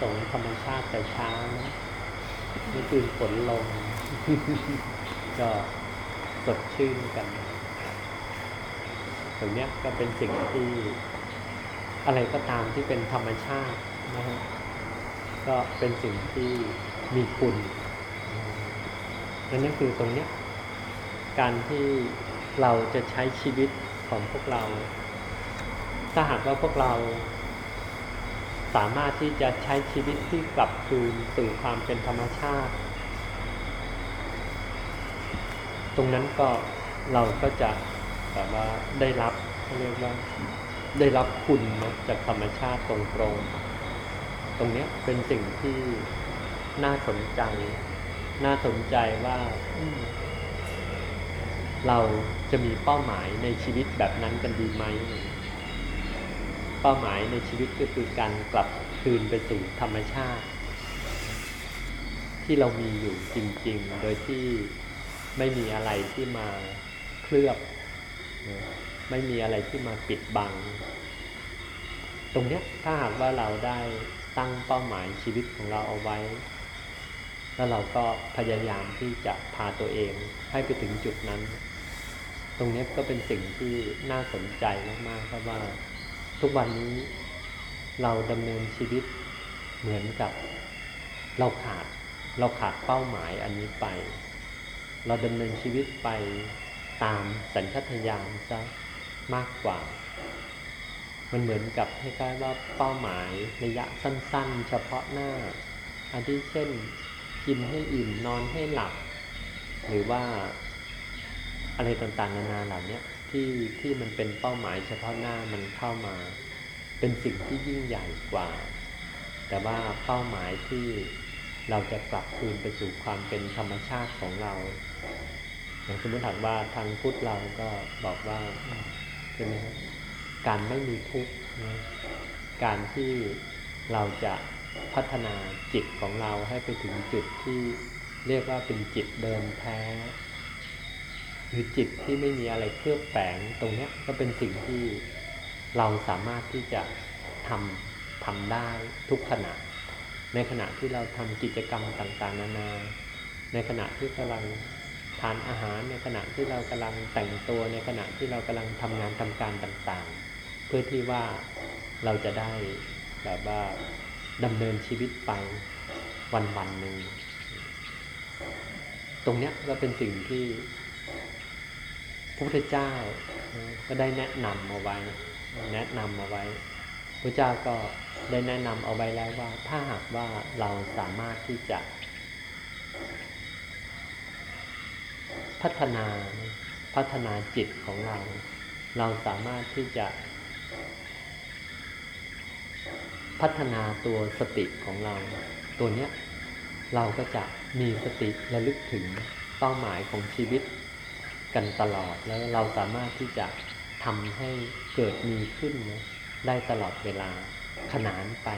สงธรรมชาติแต่เช้านะนี่คือฝนลง ก็สดชื่นกัน ตรงนี้ก็เป็นสิ่งที่อะไรก็ตามที่เป็นธรรมชาตินะฮะก็เป็นสิ่งที่มีคุณนั่นนั่นคือตรงนี้การที่เราจะใช้ชีวิตของพวกเรา ถ้าหากว่าพวกเรา สามารถที่จะใช้ชีวิตที่กลับคืนสู่ความเป็นธรรมชาติ ตรงนั้นก็เราก็จะแบบว่าได้รับเขาเรียกว่าได้รับคุณนะจากธรรมชาติตรงตรงตรงนี้เป็นสิ่งที่น่าสนใจ น่าสนใจว่าเราจะมีเป้าหมายในชีวิตแบบนั้นกันดีไหม เป้าหมายในชีวิตก็คือการกลับคืนไปสู่ธรรมชาติ ที่เรามีอยู่จริง ๆ โดยที่ไม่มีอะไรที่มาเคลือบ ไม่มีอะไรที่มาปิดบัง ตรงเนี้ยถ้าหากว่าเราได้ตั้งเป้าหมายชีวิตของเราเอาไว้ แล้วเราก็พยายามที่จะพาตัวเองให้ไปถึงจุดนั้น ตรงนี้ก็เป็นสิ่งที่น่าสนใจมากๆเพราะว่า ทุกวันนี้เราดำเนินชีวิตเหมือนกับ เราขาดเราขาดเป้าหมายอันนี้ไป เราดำเนินชีวิตไปตามสัญชาตญาณซะมากกว่า มันเหมือนกับคล้ายๆว่าเป้าหมายระยะสั้น ๆ เฉพาะหน้า อันที่เช่นกินให้อิ่มนอนให้หลับ หรือว่าอะไรต่างๆนานาเหล่านี้ ที่ที่มันเป็นเป้าหมายเฉพาะหน้ามันเข้ามา เป็นสิ่งที่ยิ่งใหญ่กว่า แต่ว่าเป้าหมายที่เราจะกลับคืนไปสู่ความเป็นธรรมชาติของเราอย่างสมมติถามว่าทางพุทธเราก็บอกว่าใช่ไหมครับการไม่มีทุกข์การที่เราจะพัฒนาจิตของเราให้ไปถึงจุดที่เรียกว่าเป็นจิตเดิมแท้ หรือจิตที่ไม่มีอะไรเคลือบแฝงตรงเนี้ยก็เป็นสิ่งที่เราสามารถที่จะทำทำได้ทุกขณะ ในขณะที่เราทำกิจกรรมต่างๆ นานา ในขณะที่กำลังทานอาหาร ในขณะที่เรากำลังแต่งตัว ในขณะที่เรากำลังทำงานทำการต่างๆ เพื่อที่ว่าเราจะได้แบบว่าดำเนินชีวิตไปวันวันๆหนึ่ง ตรงเนี้ยก็เป็นสิ่งที่ ระพุทธเจ้าก็ได้แนะนำเอาไว้ แนะนำเอาไว้พระเจ้าก็ได้แนะนำเอาไว้แล้วว่า ถ้าหากว่าเราสามารถที่จะ พัฒนาพัฒนาจิตของเรา เราสามารถที่จะ พัฒนาตัวสติของเรา ตัวเนี้ยเราก็จะมีสติระลึกถึงเป้าหมายของชีวิต กันตลอดแล้วเราสามารถที่จะทำให้เกิดมีขึ้นนะได้ตลอดเวลาขนานไป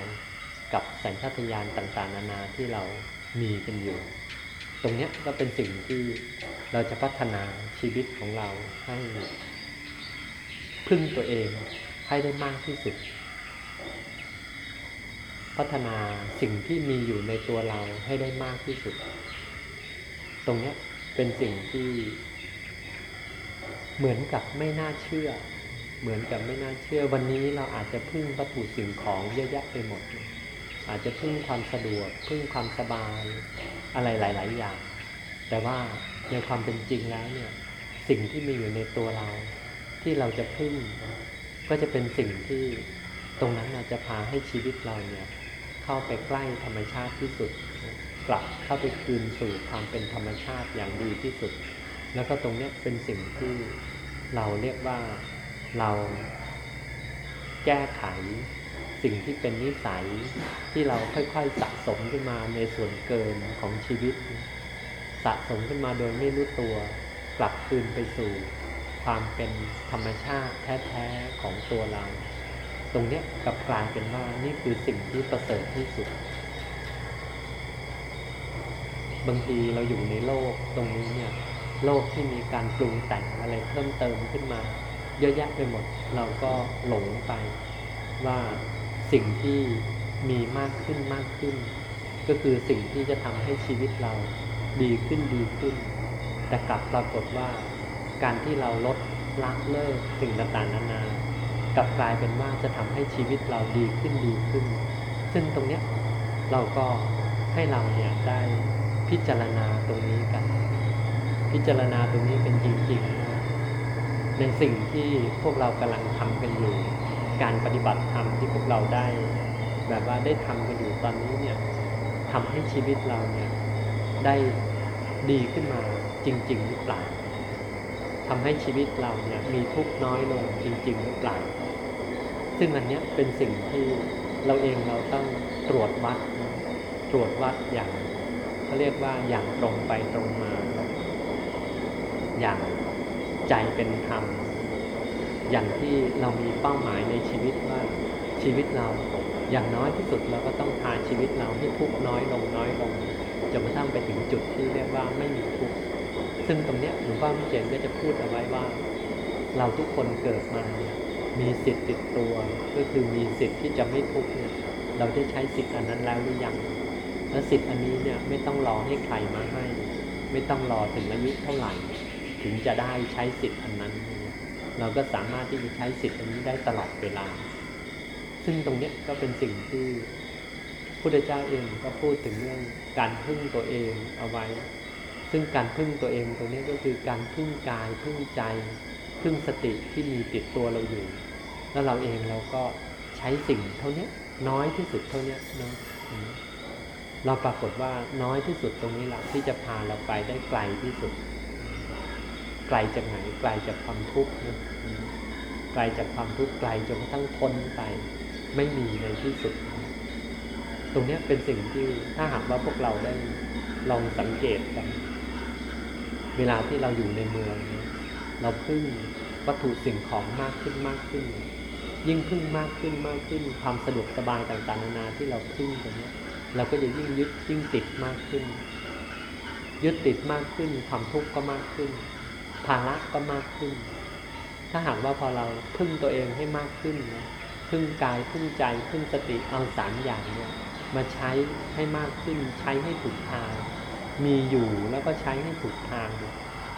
กับสัญชาตญาณต่างๆ นานาที่เรามีกันอยู่ ตรงนี้ก็เป็นสิ่งที่เราจะพัฒนาชีวิตของเราให้พึ่งตัวเองให้ได้มากที่สุด พัฒนาสิ่งที่มีอยู่ในตัวเราให้ได้มากที่สุด ตรงนี้เป็นสิ่งที่ เหมือนกับไม่น่าเชื่อ เหมือนกับไม่น่าเชื่อ วันนี้เราอาจจะพึ่งวัตถุสิ่งของเยอะแยะไปหมด อาจจะพึ่งความสะดวก พึ่งความสบายอะไรหลาย ๆ อย่าง แต่ว่าในความเป็นจริงแล้วเนี่ย สิ่งที่มีอยู่ในตัวเรา ที่เราจะพึ่ง ก็จะเป็นสิ่งที่ตรงนั้นอาจจะพาให้ชีวิตเราเนี่ยเข้าไปใกล้ธรรมชาติที่สุด กลับเข้าไปคืนสู่ความเป็นธรรมชาติอย่างดีที่สุด แล้วก็ตรงเนี้ยเป็นสิ่งที่เราเรียกว่าเราแก้ไขสิ่งที่เป็นนิสัยที่เราค่อยๆสะสมขึ้นมาในส่วนเกินของชีวิต สะสมขึ้นมาโดยไม่รู้ตัวกลับคืนไปสู่ ความเป็นธรรมชาติแท้ๆของตัวเรา ตรงเนี้ยกลับกลายเป็นว่านี่คือสิ่งที่ประเสริฐที่สุด บางทีเราอยู่ในโลกตรงนี้เนี่ย โลกที่มีการปรุงแต่งอะไรเพิ่มเติมขึ้นมา เยอะแยะไปหมด เราก็หลงไปว่าสิ่งที่มีมากขึ้นมากขึ้น ก็คือสิ่งที่จะทำให้ชีวิตเราดีขึ้นดีขึ้น แต่กลับปรากฏว่า การที่เราลดละเลิกสิ่งต่างๆนานา กลับกลายเป็นว่าจะทำให้ชีวิตเราดีขึ้นดีขึ้น ซึ่งตรงเนี้ยเราก็ให้เราเนี่ยได้พิจารณาตรงนี้กัน พิจารณาตรงนี้เป็นจริงๆ ในสิ่งที่พวกเรากำลังทำกันอยู่ การปฏิบัติธรรมที่พวกเราได้ แบบว่าได้ทำกันอยู่ตอนนี้เนี่ยทำให้ชีวิตเราเนี่ยได้ดีขึ้นมาจริง ๆ หรือเปล่าทำให้ชีวิตเราเนี่ยมีทุกข์น้อยลงจริง ๆ หรือเปล่า ซึ่งอันเนี้ยเป็นสิ่งที่เราเองเราต้องตรวจวัด ตรวจวัดอย่างเขาเรียกว่าอย่างตรงไปตรงมา อย่างใจเป็นธรรม อย่างที่เรามีเป้าหมายในชีวิตว่าชีวิตเราอย่างน้อยที่สุดเราก็ต้องพาชีวิตเราให้ทุกน้อยลงน้อยลงจนกระทั่งไปถึงจุดที่เรียกว่าไม่มีทุกข์ซึ่งตรงเนี้ยหลวงพ่อพิเจนก็จะพูดเอาไว้ว่า เราทุกคนเกิดมาเนี่ยมีสิทธิ์ติดตัว ก็คือมีสิทธิ์ที่จะไม่ทุกข์เนี่ยเราได้ใช้สิทธิ์อันนั้นแล้วหรือยังและสิทธิ์อันนี้เนี่ยไม่ต้องรอให้ใครมาให้ ไม่ต้องรอถึงอายุเท่าไหร่ ถึงจะได้ใช้สิทธิ์อันนั้น เราก็สามารถที่จะใช้สิทธิ์อันนี้ได้ตลอดเวลา ซึ่งตรงนี้ก็เป็นสิ่งที่พุทธเจ้าเองก็พูดถึงเรื่องการพึ่งตัวเองเอาไว้ ซึ่งการพึ่งตัวเองตรงนี้ก็คือการพึ่งกายพึ่งใจพึ่งสติที่มีติดตัวเราอยู่ แล้วเราเองเราก็ใช้สิ่งเท่านี้น้อยที่สุดเท่านี้เนาะเราปรากฏว่าน้อยที่สุดตรงนี้แหละที่จะพาเราไปได้ไกลที่สุด ไกลจากไหนไกลจากความทุกข์นะไกลจากความทุกข์ไกลจนกระทั่งพ้นไป ไม่มีในที่สุด ตรงนี้เป็นสิ่งที่ถ้าหากว่าพวกเราได้ลองสังเกตกัน เวลาที่เราอยู่ในเมืองเนี่ยเราพึ่งวัตถุสิ่งของมากขึ้นมากขึ้น ยิ่งพึ่งมากขึ้นมากขึ้น ความสะดวกสบายต่างๆนานาที่เราพึ่งตรงนี้เราก็จะยิ่งยึดยิ่งติดมากขึ้น ยึดติดมากขึ้นความทุกข์ก็มากขึ้น ภาระก็มากขึ้น ถ้าหากว่าพอเราพึ่งตัวเองให้มากขึ้นนะพึ่งกายพึ่งใจพึ่งสติเอาสามอย่างเนี่ยมาใช้ให้มากขึ้นใช้ให้ถูกทาง มีอยู่แล้วก็ใช้ให้ถูกทาง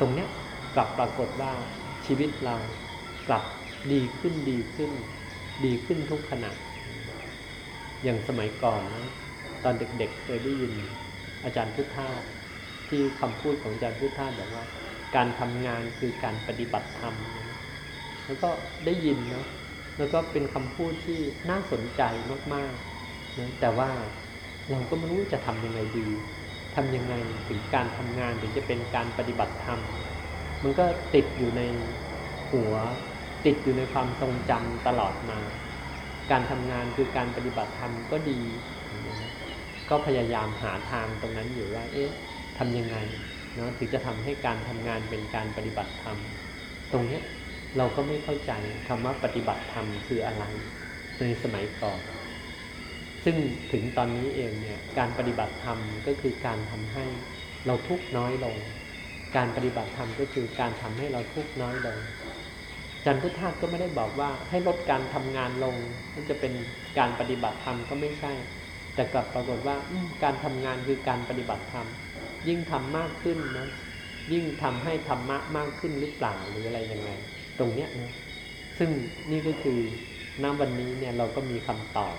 ตรงเนี้ยกลับปรากฏว่าชีวิตเรากลับดีขึ้นดีขึ้น ดีขึ้นทุกขณะอย่างสมัยก่อนนะตอนเด็กๆเคยได้ยินอาจารย์พุทธาที่คำพูดของอาจารย์พุทธาบอกว่า การทำงานคือการปฏิบัติธรรม แล้วก็ได้ยินเนาะแล้วก็เป็นคำพูดที่น่าสนใจมากๆนะแต่ว่าเราก็ไม่รู้จะทำยังไงดีทำยังไงถึงการทำงานถึงจะเป็นการปฏิบัติธรรม มันก็ติดอยู่ในหัว ติดอยู่ในความทรงจำตลอดมา การทำงานคือการปฏิบัติธรรมก็ดี ก็พยายามหาทางตรงนั้นอยู่ว่า เอ๊ะทำยังไง นะถึงจะทำให้การทำงานเป็นการปฏิบัติธรรม ตรงเนี้ยเราก็ไม่เข้าใจคำว่าปฏิบัติธรรมคืออะไรในสมัยก่อน ซึ่งถึงตอนนี้เองเนี่ยการปฏิบัติธรรมก็คือการทำให้เราทุกข์น้อยลง การปฏิบัติธรรมก็คือการทำให้เราทุกข์น้อยลงจันพุทธาก็ไม่ได้บอกว่าให้ลดการทำงานลงนั่นจะเป็นการปฏิบัติธรรมก็ไม่ใช่ แต่กลับปรากฏว่าการทำงานคือการปฏิบัติธรรม ยิ่งทำมากขึ้นนะยิ่งทำให้ธรรมะมากขึ้นหรือเปล่าหรืออะไรยังไง ตรงเนี้ยนะซึ่งนี่ก็คือณวันนี้เนี่ยเราก็มีคำตอบ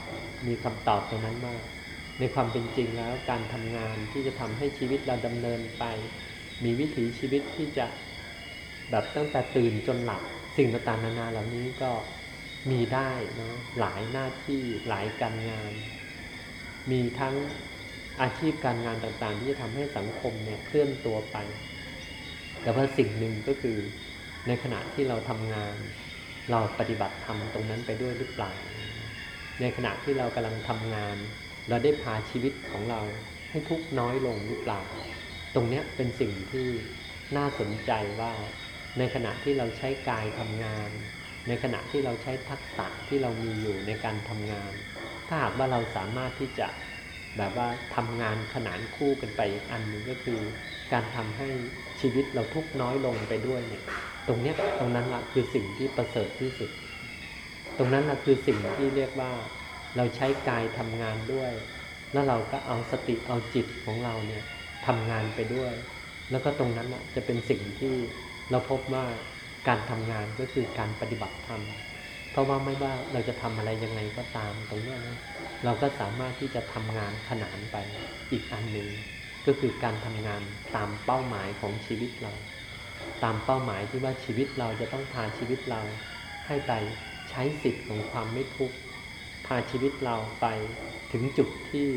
มีคำตอบตรงนั้นว่าในความเป็นจริงแล้วการทำงานที่จะทำให้ชีวิตเราดำเนินไป มีวิถีชีวิตที่จะแบบตั้งแต่ตื่นจนหลับสิ่งต่างๆนานาเหล่านี้ก็มีได้เนาะหลายหน้าที่หลายการงาน มีทั้ง อาชีพการงานต่างๆ ที่จะทำให้สังคมเนี่ยเคลื่อนตัวไป แต่ว่าสิ่งหนึ่งก็คือในขณะที่เราทำงาน เราปฏิบัติธรรมตรงนั้นไปด้วยหรือเปล่า ในขณะที่เรากำลังทำงาน เราได้พาชีวิตของเราให้ทุกน้อยลงหรือเปล่า ตรงเนี้ยเป็นสิ่งที่น่าสนใจว่าในขณะที่เราใช้กายทำงาน ในขณะที่เราใช้ทักษะที่เรามีอยู่ในการทำงาน ถ้าหากว่าเราสามารถที่จะ แบบว่าทำงานขนานคู่กันไปอีกอันหนึ่งก็คือ การทำให้ชีวิตเราทุกน้อยลงไปด้วยเนี่ย ตรงเนี้ยตรงนั้นละคือสิ่งที่ประเสริฐที่สุด ตรงนั้นละคือสิ่งที่เรียกว่า เราใช้กายทำงานด้วย แล้วเราก็เอาสติเอาจิตของเราเนี่ยทำงานไปด้วย แล้วก็ตรงนั้นอะจะเป็นสิ่งที่เราพบว่าการทำงานก็คือการปฏิบัติธรรมเพราะว่าไม่ว่าเราจะทำอะไรยังไงก็ตามตรงเนี้ยนะ เราก็สามารถที่จะทำงานขนานไปอีกอันหนึ่งก็คือการทำงานตามเป้าหมายของชีวิตเรา ตามเป้าหมายที่ว่าชีวิตเราจะต้องพาชีวิตเรา ให้ไปใช้สิทธิ์ของความไม่ทุกข์พาชีวิตเราไปถึงจุดที่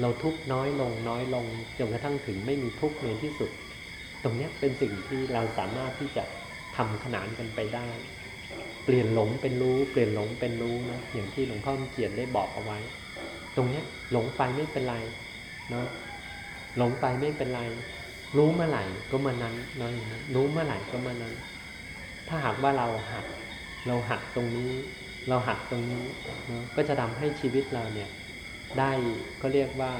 เราทุกข์น้อยลงน้อยลงจนกระทั่งถึงไม่มีทุกข์ในที่สุด ตรงนี้เป็นสิ่งที่เราสามารถที่จะทำขนานกันไปได้ เปลี่ยนหลงเป็นรู้ เปลี่ยนหลงเป็นรู้นะอย่างที่หลวงพ่อเขียนได้บอกเอาไว้ ตรงเนี้ยหลงไปไม่เป็นไรเนาะหลงไปไม่เป็นไร รู้เมื่อไหร่ก็เมื่อนั้นเน้อยนะรู้เมื่อไหร่ก็เมื่อนั้น ถ้าหากว่าเราหัด เราหัดตรงนี้ เราหัดตรงนี้เนาะก็จะทำให้ชีวิตเราเนี่ย ได้ก็เรียกว่า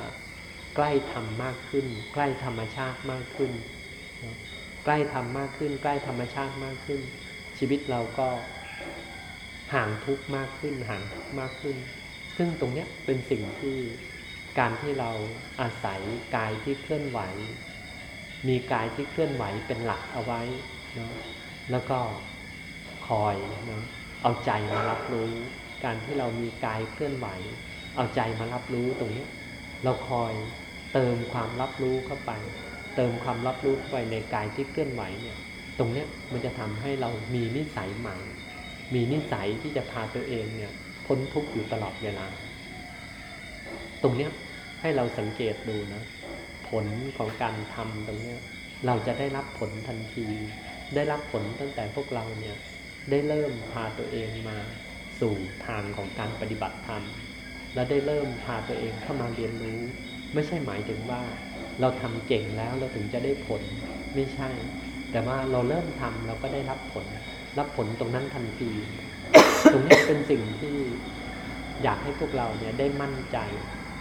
ใกล้ธรรมมากขึ้น ใกล้ธรรมชาติมากขึ้น ใกล้ธรรมมากขึ้น ใกล้ธรรมชาติมากขึ้น ชีวิตเราก็ห่างทุกข์มากขึ้นห่างทุกข์มากขึ้น ซึ่งตรงเนี้ยเป็นสิ่งที่การที่เราอาศัยกายที่เคลื่อนไหว มีกายที่เคลื่อนไหวเป็นหลักเอาไว้เนาะแล้วก็คอยเนาะเอาใจมารับรู้ การที่เรามีกายเคลื่อนไหว เอาใจมารับรู้ตรงนี้ เราคอยเติมความรับรู้เข้าไป เติมความรับรู้เข้าไปในกายที่เคลื่อนไหวเนี่ยตรงนี้มันจะทำให้เรามีนิสัยใหม่ มีนิสัยที่จะพาตัวเองเนี่ย พ้นทุกข์อยู่ตลอดเวลา ตรงเนี้ยให้เราสังเกตดูนะ ผลของการทำตรงเนี้ย เราจะได้รับผลทันที ได้รับผลตั้งแต่พวกเราเนี่ย ได้เริ่มพาตัวเองมาสู่ทางของการปฏิบัติธรรม และได้เริ่มพาตัวเองเข้ามาเรียนรู้ ไม่ใช่หมายถึงว่า เราทำเก่งแล้วเราถึงจะได้ผลไม่ใช่ แต่ว่าเราเริ่มทำเราก็ได้รับผล รับผลตรงนั้นทันที ตรงนี้เป็นสิ่งที่อยากให้พวกเราเนี่ยได้มั่นใจ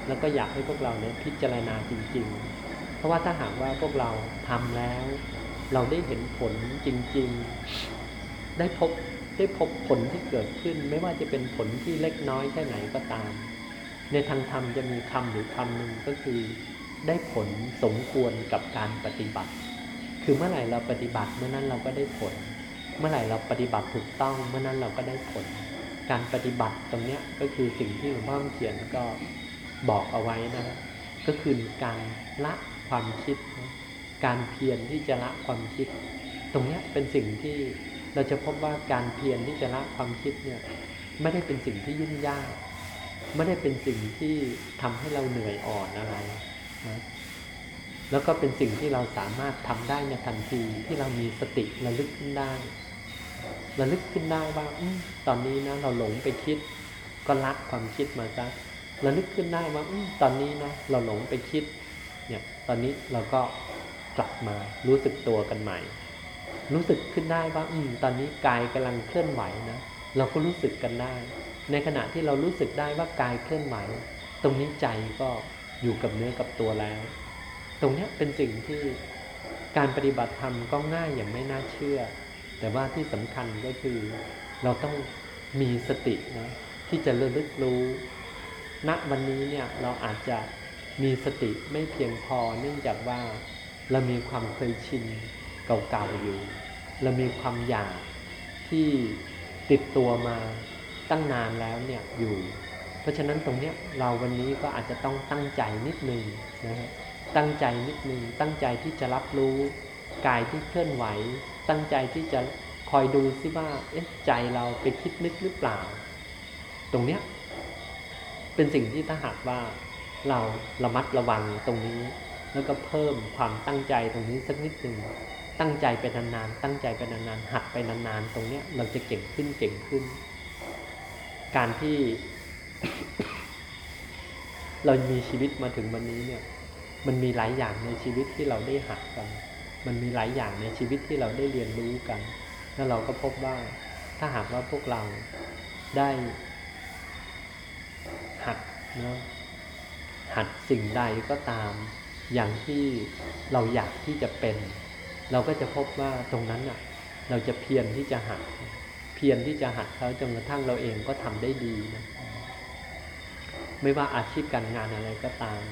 แล้วก็อยากให้พวกเราเนี่ยพิจารณาจริง ๆ เพราะว่าถ้าหากว่าพวกเราทำแล้ว เราได้เห็นผลจริง ๆ ได้พบได้พบผลที่เกิดขึ้น ไม่ว่าจะเป็นผลที่เล็กน้อยแค่ไหนก็ตาม ในทางธรรมจะมีคำหรือคำหนึ่งก็คือ ได้ผลสมควรกับการปฏิบัติ คือเมื่อไหร่เราปฏิบัติเมื่อนั้นเราก็ได้ผล เมื่อไหร่เราปฏิบัติถูกต้องเมื่อนั้นเราก็ได้ผล การปฏิบัติตรงเนี้ยก็คือสิ่งที่หลวงพ่อเขียนก็บอกเอาไว้นะก็คือการละความคิด การเพียรที่จะละความคิด ตรงเนี้ยเป็นสิ่งที่เราจะพบว่าการเพียรที่จะละความคิดเนี่ยไม่ได้เป็นสิ่งที่ยุ่งยาก ไม่ได้เป็นสิ่งที่ทำให้เราเหนื่อยอ่อนอะไรนะ แล้วก็เป็นสิ่งที่เราสามารถทำได้ในทันทีที่เรามีสติระลึกขึ้นได้ระลึกขึ้นได้ว่าอตอนนี้นะเราหลงไปคิด ก็ละความคิดมาซะระลึกขึ้นได้ว่าอตอนนี้นะเราหลงไปคิด เนี่ย ตอนนี้เราก็กลับมารู้สึกตัวกันใหม่ รู้สึกขึ้นได้ว่า อืม ตอนนี้กายกำลังเคลื่อนไหวนะเราก็รู้สึกกันได้ ในขณะที่เรารู้สึกได้ว่ากายเคลื่อนไหว ตรงนี้ใจก็อยู่กับเนื้อกับตัวแล้ว ตรงนี้เป็นสิ่งที่การปฏิบัติธรรมก็ง่ายอย่างไม่น่าเชื่อ แต่ว่าที่สำคัญก็คือเราต้องมีสตินะที่จะระลึกรู้ณวันนี้เนี่ยเราอาจจะมีสติไม่เพียงพอ เนื่องจากว่าเรามีความเคยชินเก่าๆอยู่ เรามีความอยากที่ติดตัวมาตั้งนานแล้วเนี่ยอยู่ เพราะฉะนั้นตรงเนี้ยเราวันนี้ก็อาจจะต้องตั้งใจนิดนึงนะฮะ ตั้งใจนิดนึงตั้งใจที่จะรับรู้กายที่เคลื่อนไหว ตั้งใจที่จะคอยดูซิว่าเอ๊ะใจเราไปคิดนึกหรือเปล่า ตรงเนี้ยเป็นสิ่งที่ถ้าหากว่าเราระมัดระวังตรงนี้ แล้วก็เพิ่มความตั้งใจตรงนี้สักนิดหนึ่งตั้งใจไปนานๆตั้งใจไปนานๆหัดไปนานๆตรงเนี้ยเราจะเก่งขึ้นเก่งขึ้น การที่ เรามีชีวิตมาถึงวันนี้เนี่ย มันมีหลายอย่างในชีวิตที่เราได้หัดกัน มันมีหลายอย่างในชีวิตที่เราได้เรียนรู้กัน แล้วเราก็พบว่าถ้าหากว่าพวกเราได้หัดเนาะหัดสิ่งใดก็ตาม อย่างที่เราอยากที่จะเป็น เราก็จะพบว่าตรงนั้นอะ เราจะเพียรที่จะหัด เพียรที่จะหัดเขาจนกระทั่งเราเองก็ทำได้ดีนะไม่ว่าอาชีพการงานอะไรก็ตาม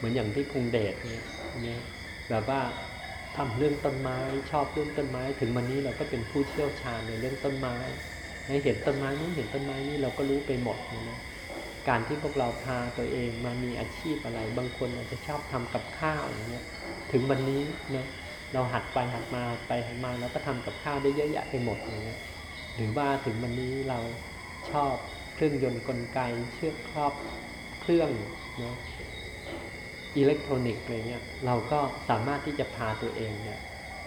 เหมือนอย่างที่พงเดชเนี่ยเนี่ยแบบว่าทำเรื่องต้นไม้ชอบเรื่องต้นไม้ ถึงวันนี้เราก็เป็นผู้เชี่ยวชาญในเรื่องต้นไม้ในเห็นต้นไม้นี้เห็นต้นไม้นี้เราก็รู้ไปหมดนะการที่พวกเราพาตัวเองมามีอาชีพอะไร บางคนอาจจะชอบทำกับข้าวอย่างเงี้ยถึงวันนี้นะเราหัดไปหัดมาไปหัดมาแล้วก็ทำกับข้าวได้เยอะแยะไปหมดอย่างเงี้ยหรือว่าถึงวันนี้เราชอบเครื่องยนต์กลไกเชือกครอบเครื่องเนาะ อิเล็กทรอนิกส์อะไรเงี้ยเราก็สามารถที่จะพาตัวเองเนี่ย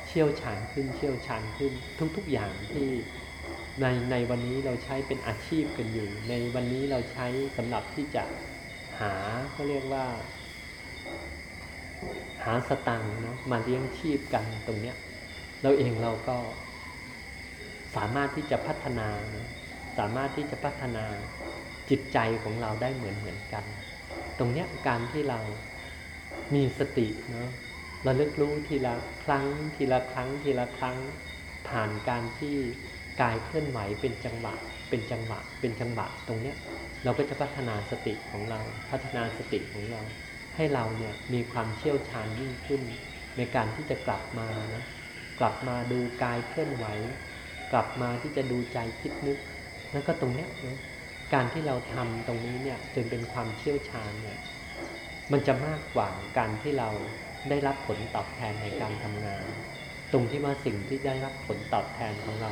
เชี่ยวชาญขึ้นเชี่ยวชาญขึ้นทุก ๆอย่างที่ในในวันนี้เราใช้เป็นอาชีพกันอยู่ ในวันนี้เราใช้สำหรับที่จะหาก็เรียกว่า หาสตังค์เนาะมาเลี้ยงชีพกันตรงเนี้ยเราเองเราก็สามารถที่จะพัฒนานะสามารถที่จะพัฒนาจิตใจของเราได้เหมือนเหมือนกัน ตรงเนี้ยการที่เรา มีสติเนาะระลึกรู้ทีละครั้ง ทีละครั้ง ทีละครั้ง ผ่านการที่กายเคลื่อนไหวเป็นจังหวะ เป็นจังหวะ เป็นจังหวะตรงเนี้ย เราก็จะพัฒนาสติของเรา พัฒนาสติของเรา ให้เราเนี่ยมีความเชี่ยวชาญยิ่งขึ้น ในการที่จะกลับมานะกลับมาดูกายเคลื่อนไหว กลับมาที่จะดูใจคิดนึก แล้วก็ตรงเนี้ยนะการที่เราทำตรงนี้เนี่ยจนเป็นความเชี่ยวชาญเนี่ย มันจะมากกว่าการที่เราได้รับผลตอบแทนในการทำงาน ตรงที่ว่าสิ่งที่ได้รับผลตอบแทนของเรา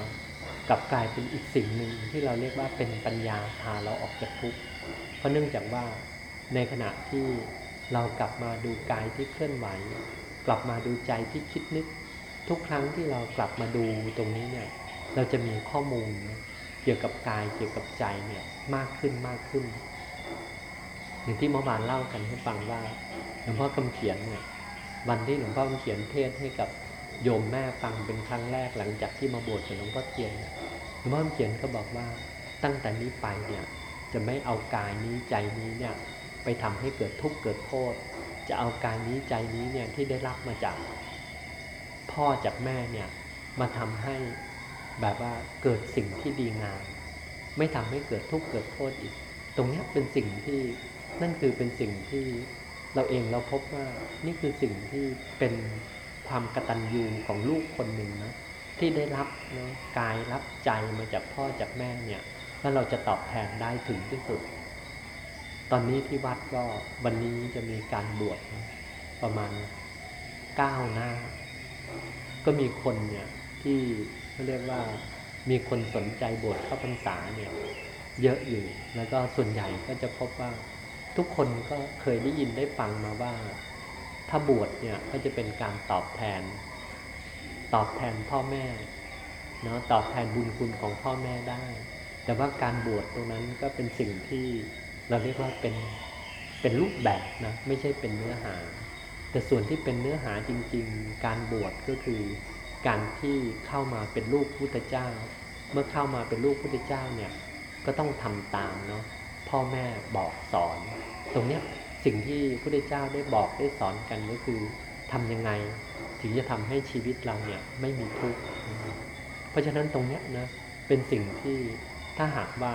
กลับกลายเป็นอีกสิ่งหนึ่งที่เราเรียกว่าเป็นปัญญาพาเราออกจากทุกข์เพราะเนื่องจากว่าในขณะที่เรากลับมาดูกายที่เคลื่อนไหว กลับมาดูใจที่คิดนึก ทุกครั้งที่เรากลับมาดูตรงนี้เนี่ยเราจะมีข้อมูลเกี่ยวกับกายเกี่ยวกับใจเนี่ยมากขึ้นมากขึ้น อย่างที่เมื่อวานเล่ากันให้ฟังว่าหลวงพ่อคำเขียนเนี่ยวันที่หลวงพ่อคำเขียนเทศให้กับโยมแม่ฟังเป็นครั้งแรกหลังจากที่มาบวชกับหลวงพ่อเทียนหลวงพ่อคำเขียนก็บอกว่าตั้งแต่นี้ไปเนี่ยจะไม่เอากายนี้ใจนี้เนี่ยไปทำให้เกิดทุกข์เกิดโทษ จะเอากายนี้ใจนี้เนี่ยที่ได้รับมาจากพ่อจากแม่เนี่ยมาทำให้แบบว่าเกิดสิ่งที่ดีงาม ไม่ทำให้เกิดทุกข์เกิดโทษอีก ตรงนี้เป็นสิ่งที่ นั่นคือเป็นสิ่งที่เราเองเราพบว่านี่คือสิ่งที่เป็นความกตัญญูของลูกคนหนึ่งนะที่ได้รับนะกายรับใจมาจากพ่อจากแม่เนี่ยแล้วเราจะตอบแทนได้ถึงที่สุด ตอนนี้ที่วัดก็วันนี้จะมีการบวชนะประมาณเก้าหน้า ก็มีคนเนี่ยที่เขาเรียกว่ามีคนสนใจบวชเข้าพรรษาเนี่ยเยอะอยู่ แล้วก็ส่วนใหญ่ก็จะพบว่า ทุกคนก็เคยได้ยินได้ฟังมาว่า ถ้าบวชเนี่ยก็จะเป็นการตอบแทน ตอบแทนพ่อแม่เนาะตอบแทนบุญคุณของพ่อแม่ได้ แต่ว่าการบวชตรงนั้นก็เป็นสิ่งที่เราเรียกว่าเป็นเป็นรูปแบบนะไม่ใช่เป็นเนื้อหา แต่ส่วนที่เป็นเนื้อหาจริง ๆ การบวชก็คือ การที่เข้ามาเป็นลูกพุทธเจ้า เมื่อเข้ามาเป็นลูกพุทธเจ้าเนี่ยก็ต้องทำตามเนาะ พ่อแม่บอกสอน ตรงเนี้ยสิ่งที่พระพุทธเจ้าได้บอกได้สอนกันก็คือทำยังไงถึงจะทำให้ชีวิตเราเนี่ยไม่มีทุกข์เพราะฉะนั้นตรงเนี้ยนะเป็นสิ่งที่ถ้าหากว่า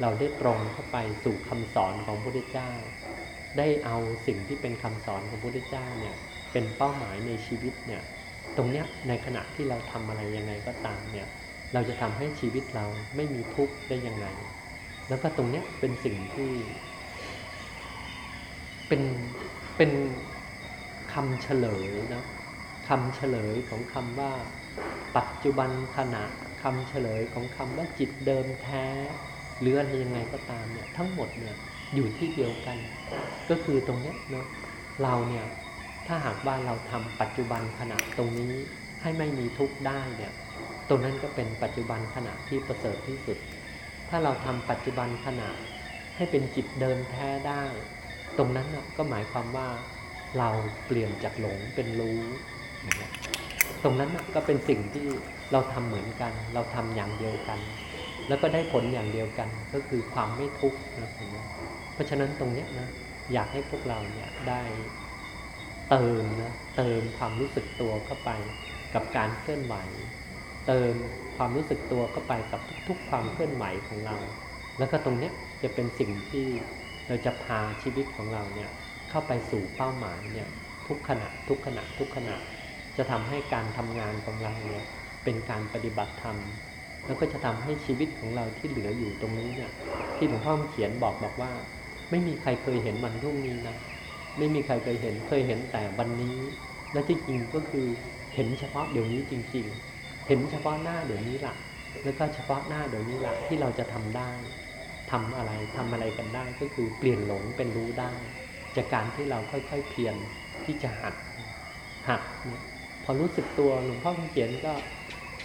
เราได้ตรงเข้าไปสู่คำสอนของพระพุทธเจ้า ได้เอาสิ่งที่เป็นคำสอนของพระพุทธเจ้าเนี่ยเป็นเป้าหมายในชีวิตเนี่ยตรงเนี้ยในขณะที่เราทำอะไรยังไงก็ตามเนี่ยเราจะทำให้ชีวิตเราไม่มีทุกข์ได้ยังไง แล้วก็ตรงเนี้ยเป็นสิ่งที่เป็นเป็นคำเฉลยนะคำเฉลยของคำว่าปัจจุบันขณะคำเฉลยของคำว่าจิตเดิมแท้ หรืออะไรยังไงก็ตามเนี่ยทั้งหมดเนี่ยอยู่ที่เดียวกัน ก็คือตรงเนี้ยเนาะเราเนี่ยถ้าหากว่าเราทำปัจจุบันขณะตรงนี้ให้ไม่มีทุกข์ได้เนี่ยตรงนั้นก็เป็นปัจจุบันขณะที่ประเสริฐที่สุด ถ้าเราทำปัจจุบันขณะให้เป็นจิตเดิมแท้ได้ ตรงนั้นน่ะก็หมายความว่าเราเปลี่ยนจากหลงเป็นรู้ ตรงนั้นน่ะก็เป็นสิ่งที่เราทำเหมือนกัน เราทำอย่างเดียวกัน แล้วก็ได้ผลอย่างเดียวกันก็คือความไม่ทุกข์นะผมเพราะฉะนั้นตรงเนี้ยนะอยากให้พวกเราเนี่ยได้เติมนะเติมความรู้สึกตัวเข้าไปกับการเคลื่อนไหว เติมความรู้สึกตัวเข้าไปกับทุกๆ ความเคลื่อนไหวของเรา แล้วก็ตรงเนี้ยจะเป็นสิ่งที่เราจะพาชีวิตของเราเนี่ยเข้าไปสู่เป้าหมายเนี่ยทุกขณะทุกขณะทุกขณะ จะทำให้การทำงานของเราเนี่ยเป็นการปฏิบัติธรรมแล้วก็จะทำให้ชีวิตของเราที่เหลืออยู่ตรงนี้เนี่ยที่หลวงพ่อเขียนบอกบอกว่า ไม่มีใครเคยเห็นวันพรุ่งนี้นะไม่มีใครเคยเห็นเคยเห็นแต่วันนี้ และที่จริงก็คือเห็นเฉพาะเดี๋ยวนี้จริง ๆ เห็นเฉพาะหน้าเดี๋ยวนี้ละแล้วก็เฉพาะหน้าเดี๋ยวนี้ละที่เราจะทำได้ทำอะไรทำอะไรกันได้ก็คือเปลี่ยนหลงเป็นรู้ได้ จากการที่เราค่อยๆเพียรที่จะหัดหัดเนี่ยพอรู้สึกตัวหลวงพ่อคำเขียนก็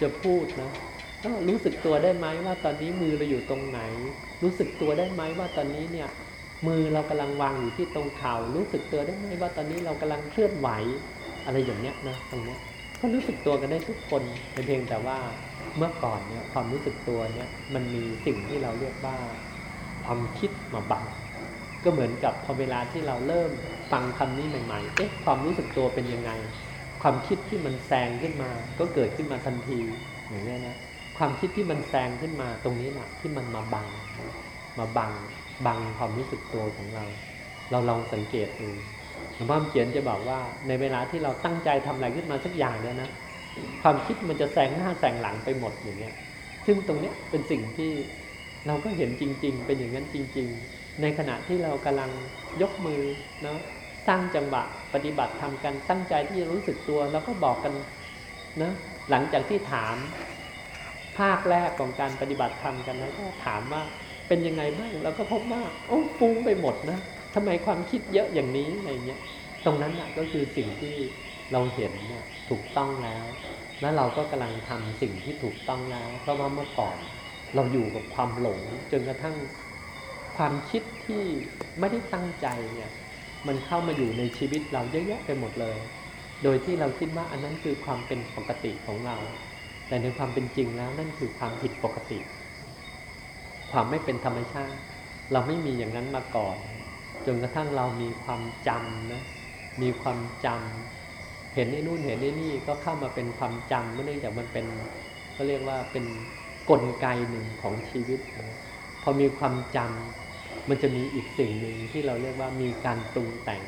จะพูดนะก็รู้สึกตัวได้ไหมว่าตอนนี้มือเราอยู่ตรงไหน รู้สึกตัวได้ไหมว่าตอนนี้เนี่ย มือเรากำลังวางอยู่ที่ตรงเข่ารู้สึกตัวได้ไหมว่าตอนนี้เรากำลังเคลื่อนไหว อะไรอย่างเนี้ยนะตรงเนี้ย ก็รู้สึกตัวกันได้ทุกคนเป็นเพียงแต่ว่าเมื่อก่อนเนี่ยความรู้สึกตัวเนี่ยมันมีสิ่งที่เราเรียกว่าความคิดมาบังก็เหมือนกับพอเวลาที่เราเริ่มฟังคำนี้ใหม่ๆ เอ๊ะความรู้สึกตัวเป็นยังไง ความคิดที่มันแซงขึ้นมา ก็เกิดขึ้นมาทันทีอย่างนี้ยนะความคิดที่มันแซงขึ้นมาตรงนี้แหละที่มันมาบัง มาบังบังความรู้สึกตัวของเรา เราลองสังเกตดู หลวงพ่อเขียนจะบอกว่า ในเวลาที่เราตั้งใจทำอะไรขึ้นมาสักอย่างเนี่ยนะความคิดมันจะแซงหน้าแซงหลังไปหมดอย่างเงี้ย ซึ่งตรงเนี้ยเป็นสิ่งที่เราก็เห็นจริง ๆ เป็นอย่างนั้นจริง ๆ ในขณะที่เรากำลังยกมือเนาะสร้างจังหวะปฏิบัติทำกันตั้งใจที่จะรู้สึกตัว แล้วก็บอกกันนะหลังจากที่ถาม ภาคแรกของการปฏิบัติธรรมกันนะก็ถามว่าเป็นยังไงบ้างเราก็พบว่าโอ้ฟุ้งไปหมดนะ ทำไมความคิดเยอะอย่างนี้อะไรเงี้ย ตรงนั้นนะก็คือสิ่งที่เราเห็นเนี่ยถูกต้องแล้ว แล้วเราก็กำลังทำสิ่งที่ถูกต้องแล้ว เพราะว่าเมื่อก่อนเราอยู่กับความหลงจนกระทั่งความคิดที่ไม่ได้ตั้งใจเนี่ย มันเข้ามาอยู่ในชีวิตเราเยอะแยะไปหมดเลย โดยที่เราคิดว่าอันนั้นคือความเป็นปกติของเรา แต่ในความเป็นจริงแล้วนั่นคือความผิดปกติ ความไม่เป็นธรรมชาติ เราไม่มีอย่างนั้นมาก่อน จนกระทั่งเรามีความจำนะมีความจำเห็นไอ้นู่นเห็นไอ้นี่ก็เข้ามาเป็นความจำเนื่องจากมันเป็นก็เรียกว่าเป็นกลไกหนึ่งของชีวิตนะพอมีความจำมันจะมีอีกสิ่งหนึ่งที่เราเรียกว่ามีการปรุงแต่ง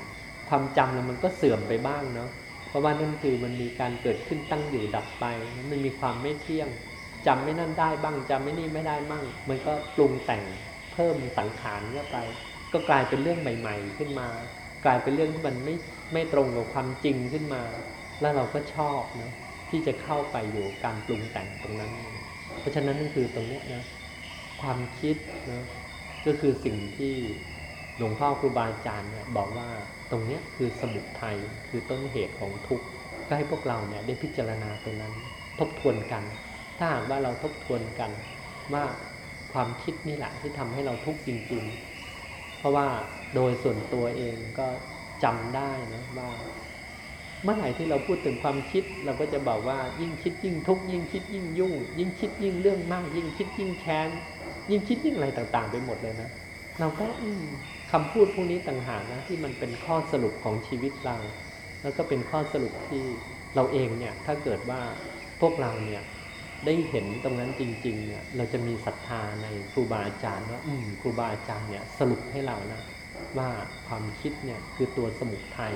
ความจำแล้วมันก็เสื่อมไปบ้างเนาะเพราะว่านั่นคือมันมีการเกิดขึ้นตั้งอยู่ดับไป มันมีความไม่เที่ยงจำไม่นั่นได้บ้างจำไม่นี่ไม่ได้บ้างมันก็ปรุงแต่งเพิ่มสังขารเข้าไป ก็กลายเป็นเรื่องใหม่ ๆ ขึ้นมา กลายเป็นเรื่องที่มันไม่ไม่ตรงกับความจริงขึ้นมา แล้วเราก็ชอบนะที่จะเข้าไปอยู่การปรุงแต่งตรงนั้น เพราะฉะนั้นนั่นคือตรงนี้นะความคิดนะก็คือสิ่งที่หลวงพ่อครูบาอาจารย์เนี่ยบอกว่าตรงนี้คือสมุทัยคือต้นเหตุของทุกข์ก็ให้พวกเราเนี่ยได้พิจารณาตรงนั้น ทบทวนกัน ถ้าหากว่าเราทบทวนกันว่าความคิดนี่แหละที่ทำให้เราทุกข์จริง ๆ เพราะว่าโดยส่วนตัวเองก็จำได้นะว่าเมื่อไหร่ที่เราพูดถึงความคิด เราก็จะบอกว่ายิ่งคิดยิ่งทุกข์ยิ่งคิดยิ่งยุ่ง ยิ่งคิดยิ่งเรื่องมาก ยิ่งคิดยิ่งแค้นยิ่งคิดยิ่งอะไรต่างๆ ไปหมดเลยนะเราก็คำพูดพวกนี้ต่างหากนะที่มันเป็นข้อสรุปของชีวิตเรา แล้วก็เป็นข้อสรุปที่เราเองเนี่ยถ้าเกิดว่าพวกเราเนี่ย ได้เห็นตรงนั้นจริงๆเนี่ยเราจะมีศรัทธาในครูบาอาจารย์ว่าอืมครูบาอาจารย์เนี่ยสรุปให้เรานะว่าความคิดเนี่ยคือตัวสมุทัย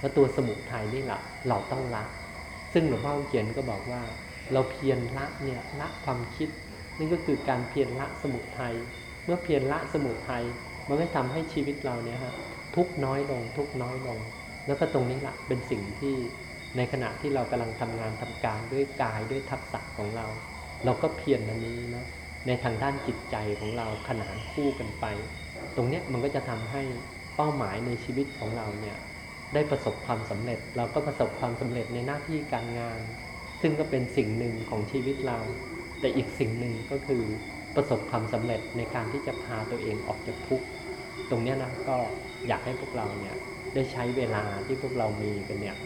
และตัวสมุทัยนี่แหละเราต้องละ ซึ่งหลวงพ่อเขียนก็บอกว่า เราเพียรละเนี่ยละความคิดนั่นก็คือการเพียรละสมุทัยเมื่อเพียรละสมุทัยมันก็ทำให้ชีวิตเราเนี่ยฮะทุกน้อยลงทุกน้อยลง แล้วก็ตรงนี้แหละเป็นสิ่งที่ ในขณะที่เรากำลังทำงานทำการด้วยกายด้วยทักษะของเรา เราก็เพียรอันนี้นะในทางด้านจิตใจของเราขนานคู่กันไป ตรงเนี้ยมันก็จะทำให้เป้าหมายในชีวิตของเราเนี่ยได้ประสบความสำเร็จ เราก็ประสบความสำเร็จในหน้าที่การงาน ซึ่งก็เป็นสิ่งหนึ่งของชีวิตเรา แต่อีกสิ่งหนึ่งก็คือประสบความสำเร็จในการที่จะพาตัวเองออกจากทุกข์ตรงเนี้ยนะก็อยากให้พวกเราเนี่ย ได้ใช้เวลาที่พวกเรามีกันเนี่ย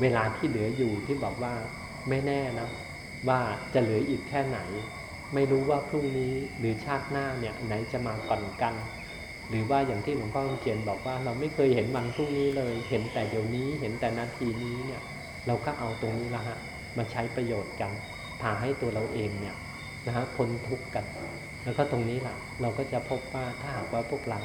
เวลาที่เหลืออยู่ที่บอกว่าไม่แน่นะว่าจะเหลืออีกแค่ไหน ไม่รู้ว่าพรุ่งนี้หรือชาติหน้าเนี่ยไหนจะมาก่อนกัน หรือว่าอย่างที่หลวงพ่อเขียนบอกว่าเราไม่เคยเห็นวันพรุ่งนี้เลย เห็นแต่เดี๋ยวนี้เห็นแต่นาทีนี้เนี่ยเราก็เอาตรงนี้ละฮะมาใช้ประโยชน์กันพาให้ตัวเราเองเนี่ยนะฮะพ้นทุกข์กัน แล้วก็ตรงนี้แหละเราก็จะพบว่าถ้าหากว่าพวกเรา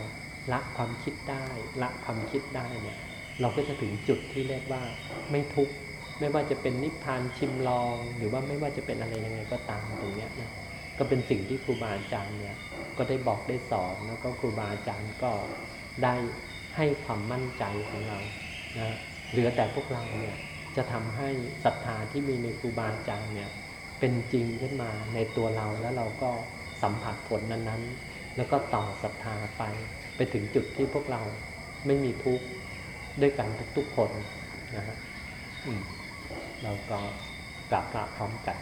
ละความคิดได้ ละความคิดได้เนี่ยเราก็จะถึงจุดที่เรียกว่าไม่ทุกข์ไม่ว่าจะเป็นนิพพานชิมลอง หรือว่าไม่ว่าจะเป็นอะไรยังไงก็ตามตรงเนี้ยนะก็เป็นสิ่งที่ครูบาอาจารย์เนี่ยก็ได้บอกได้สอนแล้วก็ครูบาอาจารย์ก็ได้ให้ความมั่นใจของเรานะเหลือแต่พวกเราเนี่ยจะทำให้ศรัทธาที่มีในครูบาอาจารย์เนี่ยเป็นจริงขึ้นมาในตัวเราแล้วเราก็สัมผัสผลนั้นๆ แล้วก็ต่อศรัทธาไป ไปถึงจุดที่พวกเราไม่มีทุกข์ด้วยกันทุกๆคนนะฮะเราก็กลับมาพร้อมกัน